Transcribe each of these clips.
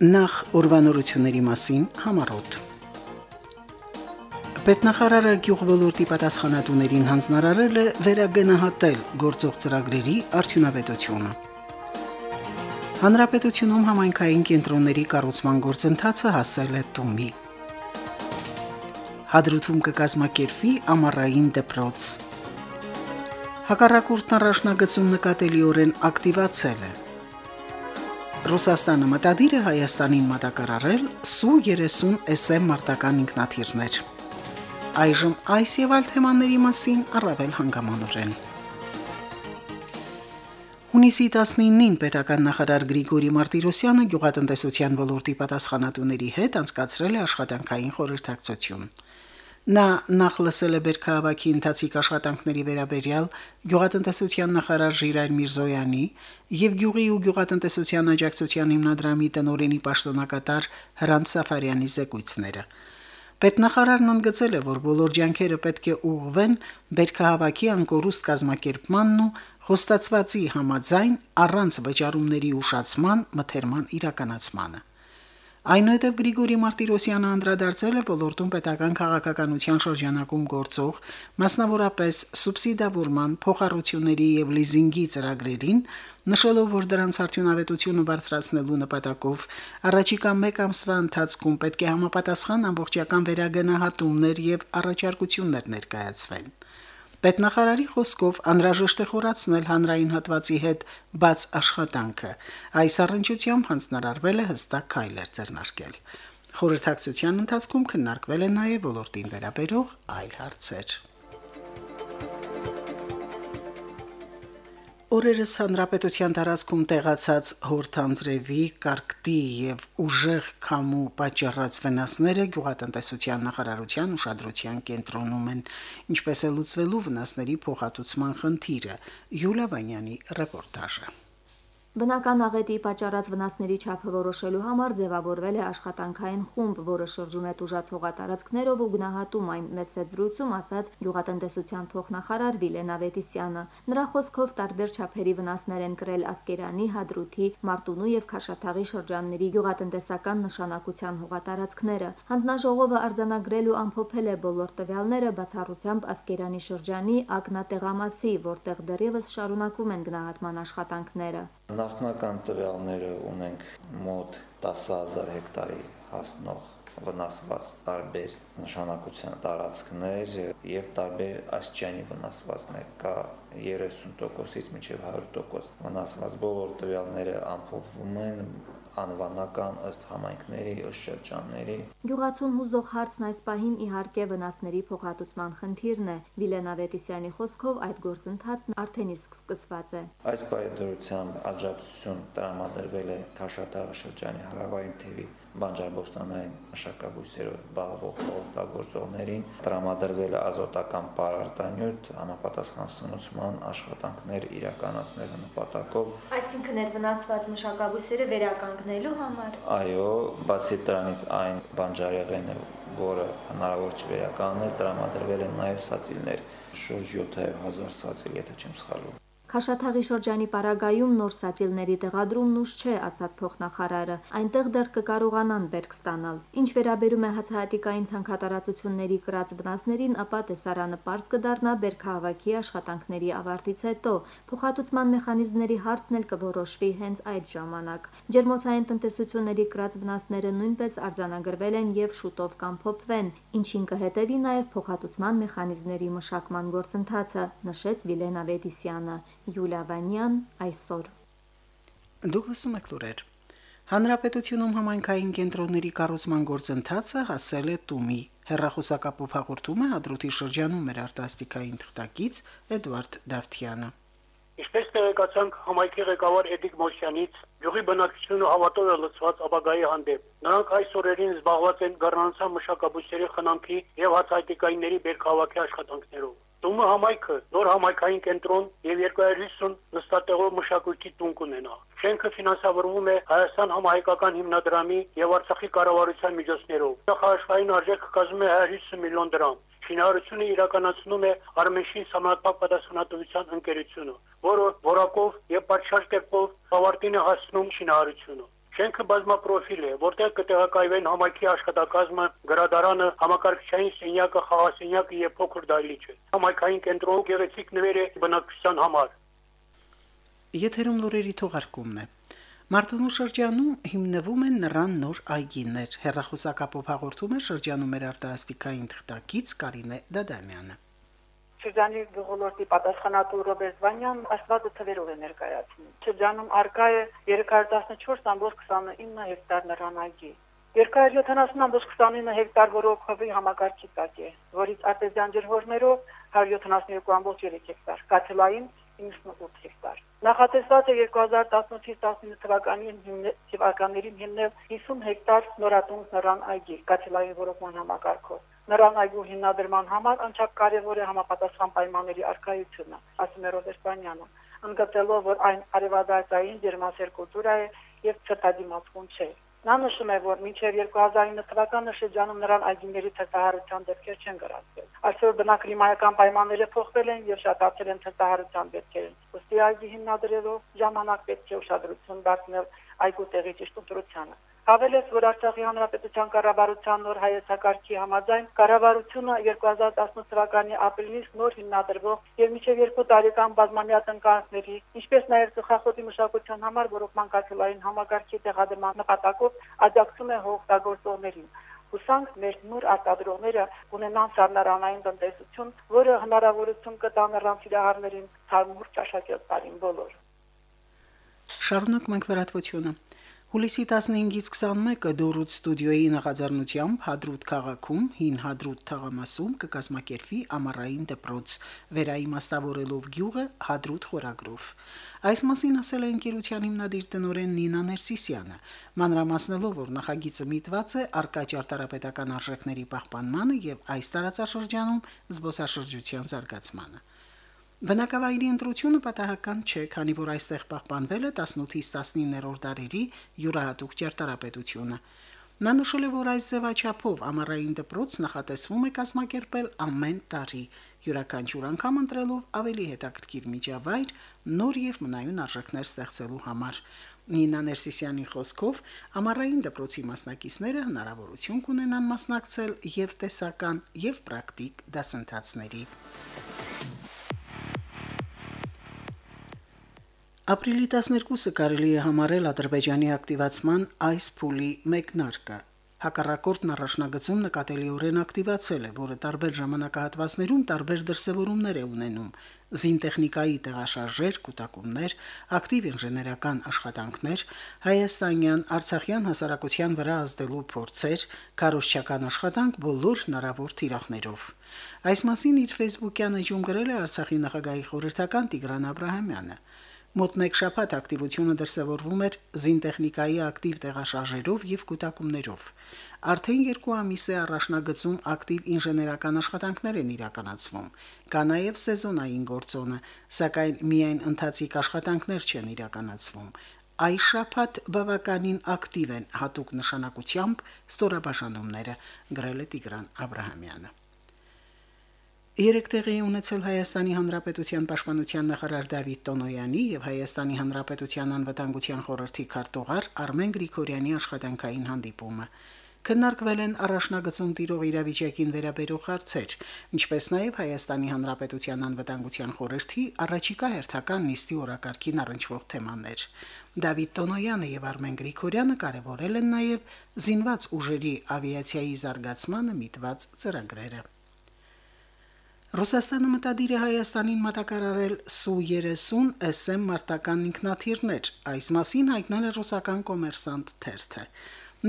Նախ ուրվանորությունների մասին համառոտ։ Պետնախարարը գյուղվոլորտի պատասխանատուներին հանձնարարել է վերագնահատել գործող ծրագրերի արդյունավետությունը։ Հանրապետությունում համայնքային կենտրոնների կառուցման գործընթացը հասել է տոմի։ Հադրութում կկազմակերպվի ամառային դպրոց։ Հակառակորդն առաջնագծում նկատելիորեն ակտիվացել է։ Ռուսաստանը մտադիր է Հայաստանին մատակարարել Սու-30 SM մարտական ինքնաթիռներ։ Այժմ այս եւ այլ թեմաների մասին առավել հանգամանորեն։ Հունիսի 19-ին պետական նախարար Գրիգորի Մարտիրոսյանը գյուղատնտեսության ոլորտի պատասխանատուների հետ անցկացրել է աշխատանքային խորհրդակցություն։ Նա նախ լսել է Բերքահավաքի ընթացիկ աշխատանքների վերաբերյալ գյուղատնտեսության նախարար Ժիրայր Միրզոյանի եւ Գյուղի ու գյուղատնտեսության աջակցության հիմնադրամի տնօրենի պաշտոնակատար Հրանտ Սաֆարյանի զեկույցները։ Պետնախարարն ընդգծել է, որ բոլոր ջանքերը պետք է ուղղվեն Բերքահավաքի անկորուստ կազմակերպմանն ու խոստացվածի համաձայն առանց վճարումների ուշացման մթերման իրականացմանը։ Այնուհետև Գրիգորի Մարտիրոսյանը անդրադարձել է ոլորտում պետական քաղաքականության շրջանակում գործող, մասնավորապես սուբսիդավորման, փոխառությունների եւ լիզինգի ծրագրերին, նշելով, որ դրանց արդյունավետությունը բարձրացնելու նպատակով առաջիկա 1 ամսվա ընթացքում պետք է համապատասխան ամբողջական վերագնահատումներ եւ առաջարկություններ ներկայացվեն։ Պետնախարարի խոսքով անհրաժեշտ է խորացնել հանրային հատվածի հետ բաց աշխատանքը։ Այս առընչությամբ հանձնարարվել է հստակ քայլեր ձեռնարկել։ Խորհրդակցության ընթացքում քննարկվել է նաև ոլորտին վերաբերող այլ հարցեր։ Օրերս հանրապետության տարածքում տեղացած հորթանձրևի, կարկտի եւ ուժեղ քամու պատճառած վնասները գյուղատնտեսության նախարարության ուշադրության կենտրոնում են, ինչպես է լուծվելու վնասների փոխհատուցման խնդիրը։ Յուլիա Վանյանի ռեպորտաժը։ Բնական աղետի պատճառած վնասների չափը որոշելու համար ձևավորվել է աշխատանքային խումբ, որը շրջում է տուժած հողատարածքներով ու գնահատում այն մեսեջ զրույցում ասաց գյուղատնտեսության փոխնախարար Վիլեն Ավետիսյանը։ Նրա խոսքով տարբեր չափերի վնասներ են կրել Ասկերանի, Հադրութի, Մարտունու եւ Քաշաթաղի շրջանների գյուղատնտեսական նշանակության հողատարածքները։ Հանձնաժողովը արձանագրել ու ամփոփել է բոլոր տվյալները բացառությամբ Ասկերանի շրջանի ակնատեղամասի, որտեղ դեռևս շարունակվում են գնահատման աշխատանքները։ Նախնական տվյալները ունենք մոտ 10000 հեկտարի հասնող վնասված տարբեր նշանակության տարածքներ եւ տարբեր աստիճանի վնասվածներ կա 30%-ից մինչև 100% վնասված բոլոր տվյալները ամփոփվում են անվանական ըստ համայնքների, ըստ շրջանների։ Գյուղացուն հուզող հարցն այս պահին իհարկե վնասների փոխհատուցման խնդիրն է։ Վիլեն Ավետիսյանի խոսքով այդ գործընթացն արդեն իսկ սկսված է։ Այս բայդրությամբ աջակցություն տրամադրվել է Քաշաթաղ շրջանի հարավային թևի բանջարբոստանային մշակաբույսերով զբաղվող օգտագործողներին տրամադրվել է ազոտական պարարտանյութ համապատասխան սնուցման աշխատանքներ իրականացնելու նպատակով։ Այսինքն այդ վնասված մշակաբույսերը վերականգնելու համար։ Այո, բացի դրանից այն բանջարեղենը, որը հնարավոր չի վերականգնել, տրամադրվել են նաև սացիլներ, շուրջ 7000 սացիլ, եթե չեմ սխալվում։ Քաշաթաղի շրջանի Պարագայում նոր սատիլների տեղադրումն ուշ չէ, ասաց փոխնախարարը։ Այնտեղ դեռ կկարողանան բերք ստանալ։ Ինչ վերաբերում է հացահատիկային ցանկատարածությունների կրած վնասներին, ապա տեսարանը པարզ կդառնա բերքահավաքի աշխատանքների ավարտից հետո։ Փոխհատուցման մեխանիզմների հարցն էլ կորոշվի հենց այդ ժամանակ։ Ջերմոցային տնտեսությունների կրած վնասները նույնպես արձանագրվել են եւ շուտով կամփոփվեն, ինչին կհետևի նաեւ փոխհատուցման մեխանիզմների մշակման գործընթացը, նշեց Վիլեն Ավետիսյանը։ Յուլիա Վանյան այսօր։ Դուք լսում եք լուրեր։ Հանրապետությունում համայնքային կենտրոնների կառուցման գործընթացը հասել է տումի։ Հերրախոսակապով հաղորդում է Հադրութի շրջանում մեր արտասթիկային թղթակից Էդվարդ Դավթյանը։ Ինչպես տեղեկացանք համայնքի ղեկավար Էդիկ Մոսյանից, յուղի բնակչությունը հավատով է լցված ապագայի հանդեպ։ Նրանք այս օրերին զբաղված են գառնանցան մշակաբույսերի խնամքի եւ հացահատիկայինների բերքահավաքի աշխատանքներով։ Տումը համայնքը նոր համայնքային կենտրոն եւ 250 նստատեղով մշակույթի տուն կունենա։ Շենքը ֆինանսավորվում է Հայաստան համահայկական հիմնադրամի եւ Արցախի կառավարության միջոցներով։ Նախաշխային արժեքը կազմում է 150 միլիոն դրամ։ Շինարարությունը իրականացնում է Արմենշին համապարփակ պատասխանատվության ընկերությունը, որը որակով եւ պատշաճ կերպով ավարտին է հասնում շինարարությունը։ Շենքը բազմապրոֆիլ է, որտեղ կտեղակայվեն համայնքի աշխատակազմը, գրադարանը, համակարգչային սենյակը, խաղասենյակը եւ փոքր դահլիճը։ Համայնքային կենտրոն գեղեցիկ նվեր է բնակչության համար։ Եթերում լուրերի թողարկումն է։ Մարտունու շրջանում հիմնվում են նրան նոր այգիներ։ Հերրախոսակապով հաղորդում է շրջանում մեր արտասթիկային թղթակից Կարինե Դադամյանը։ Շրջանի գյուղոլորտի պատասխանատու Ռոբերտ Վանյան աստվածը թվերով է ներկայացնում։ Շրջանում արկա է 314.29 հեկտար նռանագի։ Երկար 70.29 հեկտար որոքովի համակարգի տակ է, որից արտեզյան ջրհորներով 172.3 հեկտար, կաթելային 98 հեկտար։ Նախատեսված է 2018-ից 19 թվականին թվականներին հիմնել 50 հեկտար նորատուն նռան այգի, կաթելային որոքման համակարգով։ Նրան այգու հիմնադրման համար անչափ կարևոր է համապատասխան պայմանների արկայությունը, ասում է Ռոբերտանյանը, ընդգծելով, որ այն արևադարձային ջերմասեր կուլտուրա է եւ ցտադիմացկուն չէ։ Նա նշում է, որ մինչև 2009 թվականը շրջանում նրան այգիների ցտահարության դեպքեր չեն գրանցվել։ Այսօր բնակլիմայական պայմանները փոխվել են եւ շատացել են ցտահարության դեպքերը։ Ոստի այգի հիմնադրելով ժամանակ պետք է ուշադրություն դարձնել այգու տեղի ճիշտ ընտրությանը։ Հավելեց, որ Արցախի Հանրապետության կառավարության նոր հայեցակարգի համաձայն կառավարությունը 2018 թվականի ապրիլից նոր հիմնադրվող եւ մինչեւ երկու տարեկան բազմամյա տնկարանների, ինչպես նաեւ ծխախոտի մշակության համար ռոռոկման կարգելային համագարկի տեղադրման նպատակով աջակցում է հողօգտագործողներին հուսանք մեր նոր արտադրողները ունենան սառնարանային տնտեսություն, որը հնարավորություն կտա նրանց իրահարներին ցարմուր ճաշակել բոլոր։ Շարունակ մենք լրատվությունը։ Հուլիսի 15-ից 21-ը Դորուտ ստուդիոյի նախաձեռնությամբ Հադրուտ քաղաքում հին Հադրուտ թաղամասում կկազմակերպվի ամառային դպրոց վերաիմաստավորելով գյուղը Հադրուտ խորագրով։ Այս մասին ասել է ընկերության հիմնադիր տնօրեն Նինա Ներսիսյանը, մանրամասնելով, որ նախագիծը միտված է արկա ճարտարապետական արժեքների պահպանմանը եւ այս տարածաշրջանում զբոսաշրջության զարգացմանը։ Բնակավայրի ընտրությունը պատահական չէ, քանի որ այստեղ պահպանվել է 18-ից 19-րդ դարերի յուրահատուկ ճարտարապետությունը։ Նա նշել է, որ այս ձևաչափով ամառային դպրոց նախատեսվում է կազմակերպել ամեն տարի, յուրաքանչյուր անգամ ընտրելով ավելի հետաքրքիր միջավայր նոր եւ մնայուն արժեքներ ստեղծելու համար։ Նինա Ներսիսյանի խոսքով ամառային դպրոցի մասնակիցները հնարավորություն կունենան մասնակցել եւ տեսական եւ պրակտիկ դասընթացների։ Ապրիլի 12-ը կարելի է համարել Ադրբեջանի ակտիվացման այս փուլի մեկնարկը։ Հակառակորդն առաջնագծում նկատելիորեն ակտիվացել է, որը տարբեր ժամանակահատվածներում տարբեր դրսևորումներ է ունենում՝ զինտեխնիկայի տեղաշարժեր, կൂട്ടակումներ, ակտիվ ինժեներական աշխատանքներ, հայաստանյան, արցախյան հասարակության վրա ազդելու փորձեր, քարոշչական աշխատանք բոլոր հնարավոր թիրախներով։ Այս մասին իր Facebook-յան էջում գրել է Արցախի նախագահի խորհրդական Տիգրան Աբ รา համյանը։ Մոտ 1 շաբաթ ակտիվությունը դրսևորվում էր զինտեխնիկայի ակտիվ տեղաշարժերով եւ կൂട്ടակումներով։ Արդեն 2 ամիս է առաջնագծում ակտիվ ինժեներական աշխատանքներ են իրականացվում։ Կա նաեւ սեզոնային գործոնը, սակայն միայն ընթացիկ աշխատանքներ չեն իրականացվում։ Այս շաբաթ բավականին ակտիվ են հատուկ նշանակությամբ ստորաբաժանումները գրել է Տիգրան Աբրահամյանը։ Երեք տեղի ունեցել Հայաստանի Հանրապետության Պաշտպանության նախարար Դավիթ Տոնոյանի եւ Հայաստանի Հանրապետության անվտանգության խորհրդի քարտուղար Արմեն Գրիգորյանի աշխատանքային հանդիպումը։ Քննարկվել են առաջնագծում տիրող իրավիճակին վերաբերող հարցեր, ինչպես նաև Հայաստանի Հանրապետության անվտանգության խորհրդի առաջիկա հերթական նիստի օրակարգին առնչվող թեմաներ։ Դավիթ Տոնոյանը եւ Արմեն Գրիգորյանը կարևորել են նաև զինված ուժերի ավիացիայի զարգացմանը միտված ծրագրերը։ Ռուսաստանը մտադիր է Հայաստանին մատակարարել Սու-30 SM մարտական ինքնաթիռներ։ Այս մասին հայտնել է ռուսական կոմերսանտ թերթը։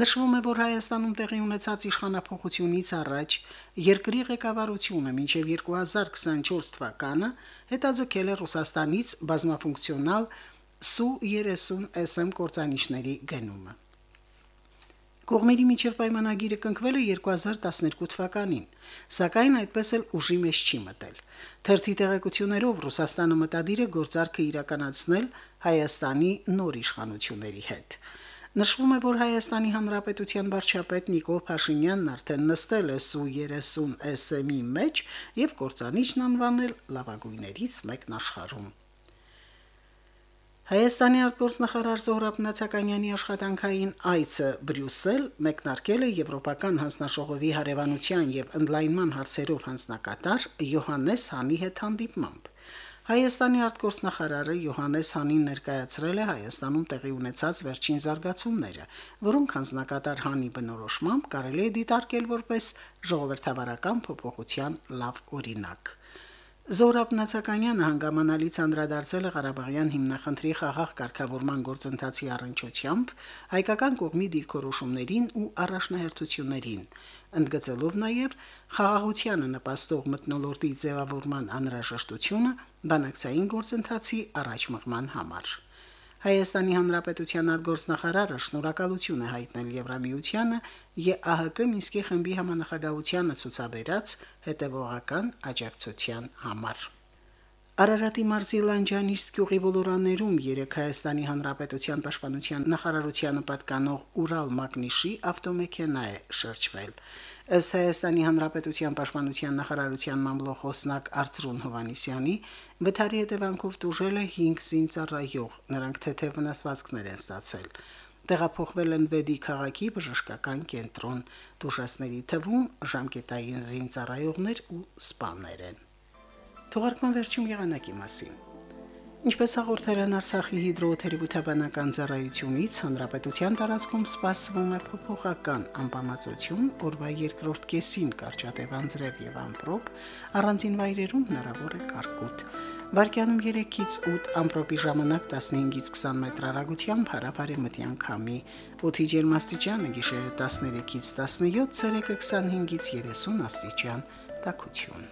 Նշվում է, որ Հայաստանում տեղի ունեցած իշխանապողությունից առաջ երկրի ղեկավարությունը մինչև 2024 թվականը հետաձգել է Ռուսաստանից բազմաֆունկցիոնալ Սու-30 SM կորցանիչների գնումը։ Կողմերի միջև պայմանագիրը կնքվել է 2012 թվականին, սակայն այդպես էլ ուժի մեջ չի մտել։ Թերթի տեղեկություններով Ռուսաստանը մտադիր է գործարքը իրականացնել Հայաստանի նոր իշխանությունների հետ։ Նշվում է, որ Հայաստանի Հանրապետության վարչապետ Նիկոլ Փաշինյանն արդեն նստել է Սու-30 SM-ի մեջ եւ կորցանիչն անվանել լավագույններից մեկն աշխարհում։ Հայաստանի արտգործնախարար Զոհրաբ Նացականյանի աշխատանքային այցը Բրյուսել մեկնարկել է Եվրոպական հանձնաշողովի հարևանության եւ ընդլայնման հարցերով հանձնակատար Յոհաննես Հանի հետ հանդիպմամբ։ Հայաստանի արտգործնախարարը Յոհաննես Հանին ներկայացրել է Հայաստանում տեղի ունեցած վերջին զարգացումները, որոնք հանձնակատար Հանի բնորոշմամբ կարելի է դիտարկել որպես ժողովրդավարական փոփոխության լավ օրինակ։ Զորապ Նացականյանը հանգամանալից անդրադարձել է Ղարաբաղյան հիմնախնդրի խաղաղ կարգավորման գործընթացի առընչությամբ հայկական կողմի դիրքորոշումներին ու առաջնահերթություններին, ընդգծելով նաև խաղաղությանը նպաստող մտնոլորտի ձևավորման անհրաժեշտությունը բանակցային գործընթացի առաջ մղման համար։ Հայաստանի Հանրապետության արտգործնախարարը շնորհակալություն է հայտնել Եվրամիությանը ԵԱՀԿ Մինսկի խմբի համանախագահությանը ցուցաբերած հետևողական աջակցության համար։ Արարատի մարզի Լանջանիստ գյուղի ոլորաներում երեք Հայաստանի Հանրապետության պաշտպանության նախարարությանը պատկանող Урալ մագնիշի ավտոմեքենա է շրջվել։ Ըստ Հայաստանի Հանրապետության պաշտպանության նախարարության մամլոխոսնակ Արծրուն Հովանիսյանի, վթարի հետևանքով դժվել է 5 զինծառայող, նրանք թեթև վնասվածքներ են ստացել տեղափոխվել են Վեդի քաղաքի բժշկական կենտրոն։ Դուշասների թվում ժամկետային զինծառայողներ ու սպաներ են։ Թողարկման վերջում եղանակի մասին։ Ինչպես հաղորդել են Արցախի հիդրոթերապևտաբանական ծառայությունից, հանրապետության տարածքում սպասվում է փոփոխական անբավարարություն, օրվա երկրորդ կեսին կարճատև անձրև եւ ամպրոպ, առանձին վայրերում հնարավոր է կարկուտ։ Վարկյանում 3-ից 8 ամպրոպի ժամանակ 15-ից 20 մետր հեռագությամբ հարավարեմտյան քամի, օդի ջերմաստիճանը գիշերը 13-ից 17, ցերեկը 25-ից 30 աստիճան, տաքություն։